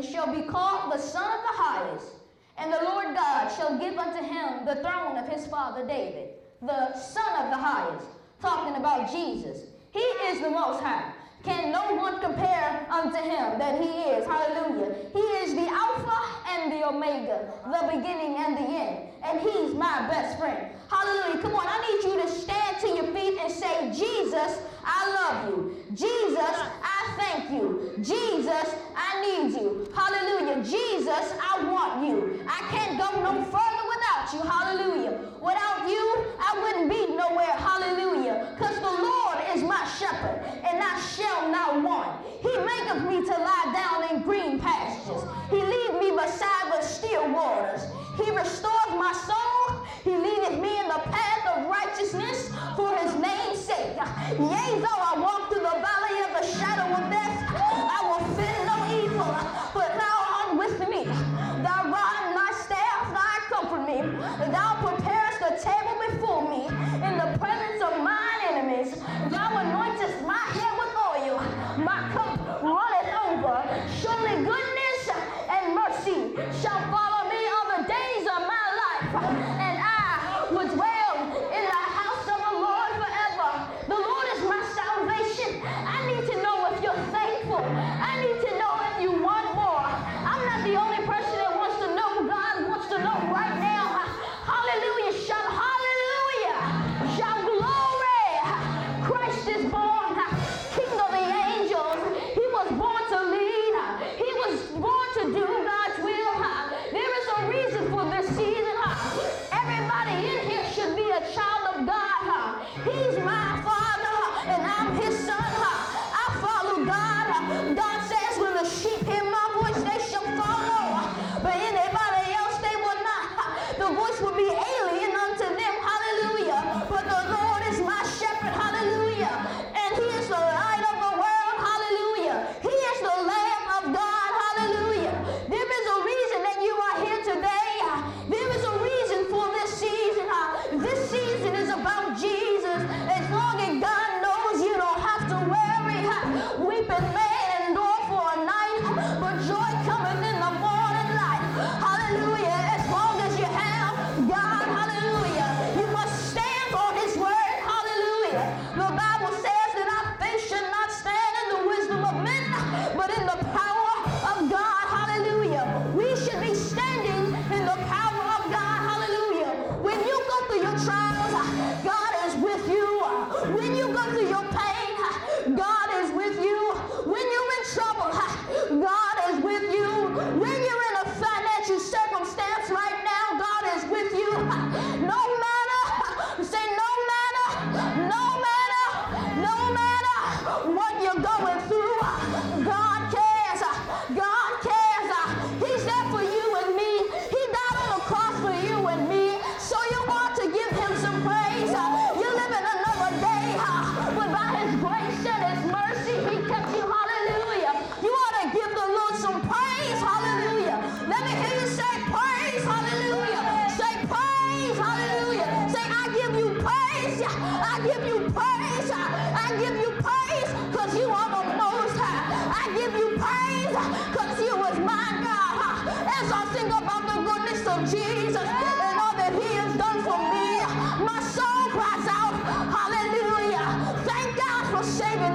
and shall be called the Son of the Highest. And the Lord God shall give unto him the throne of his father David, the Son of the Highest. Talking about Jesus. He is the Most High. Can no one compare unto him that he is? Hallelujah. He is the Alpha and the Omega, the beginning and the end. And he's my best friend. Hallelujah. Come on, I need you to stand to your feet and say, Jesus, I love you. Jesus, I thank you. Jesus, I need you. Jesus, I want you. I can't go no further without you. Hallelujah. Without you, I wouldn't be nowhere. Hallelujah. Because the Lord is my shepherd, and I shall not want. He maketh me to lie down in green pastures. He lead me beside the still waters. He restores my soul. He leadeth me in the path of righteousness for his name's sake. Yea, though I walk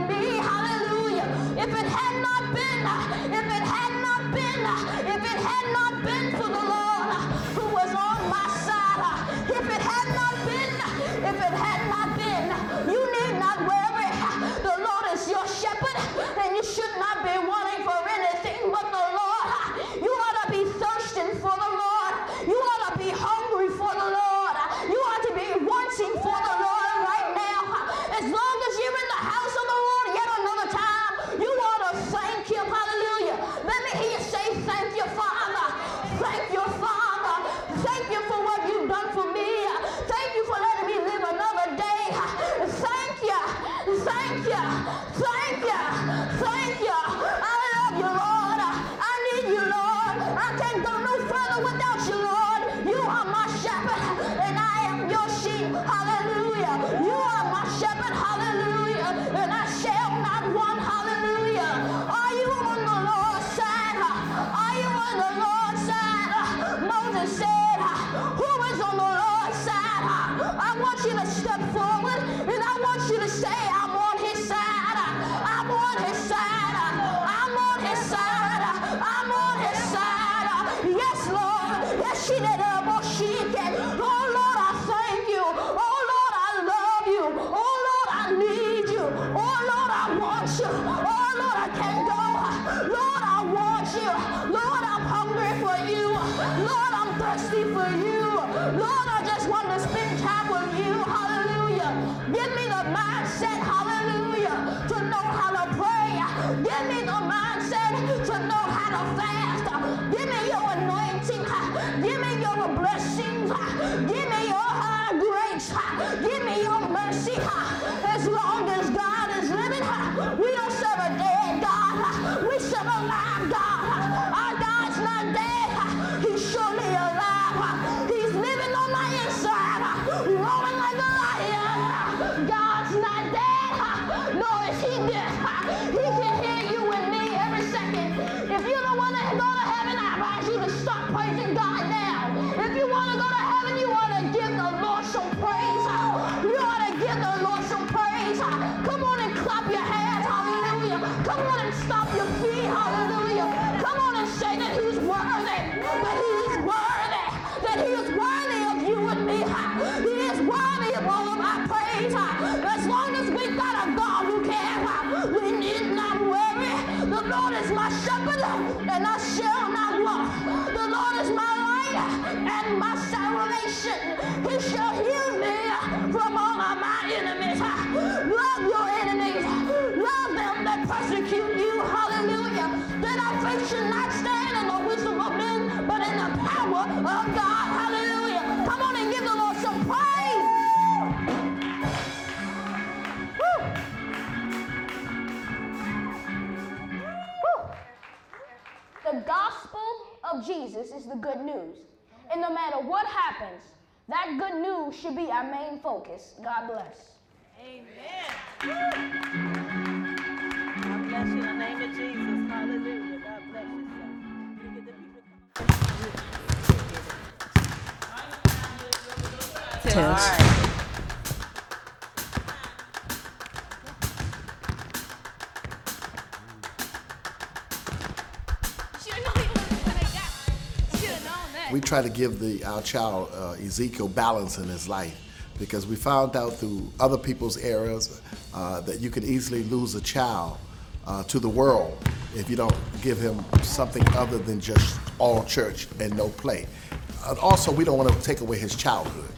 be. Hallelujah. If it had not been, if it had not been, if it had not been for the Lord who was on my side, if it had not been, if it had Thirsty for you. Persecute you. Hallelujah. That our faith should not stand in the wisdom of men, but in the power of God. Hallelujah. Come on and give the Lord some praise. Woo. Woo. The gospel of Jesus is the good news. And no matter what happens, that good news should be our main focus. God bless. God bless you in the name of Jesus. Hallelujah. God bless you, sir. Can you get the people to? All right. we try to give the our child uh, Ezekiel balance in his life because we found out through other people's errors uh, that you could easily lose a child uh, to the world if you don't give him something other than just all church and no play. And also, we don't want to take away his childhood.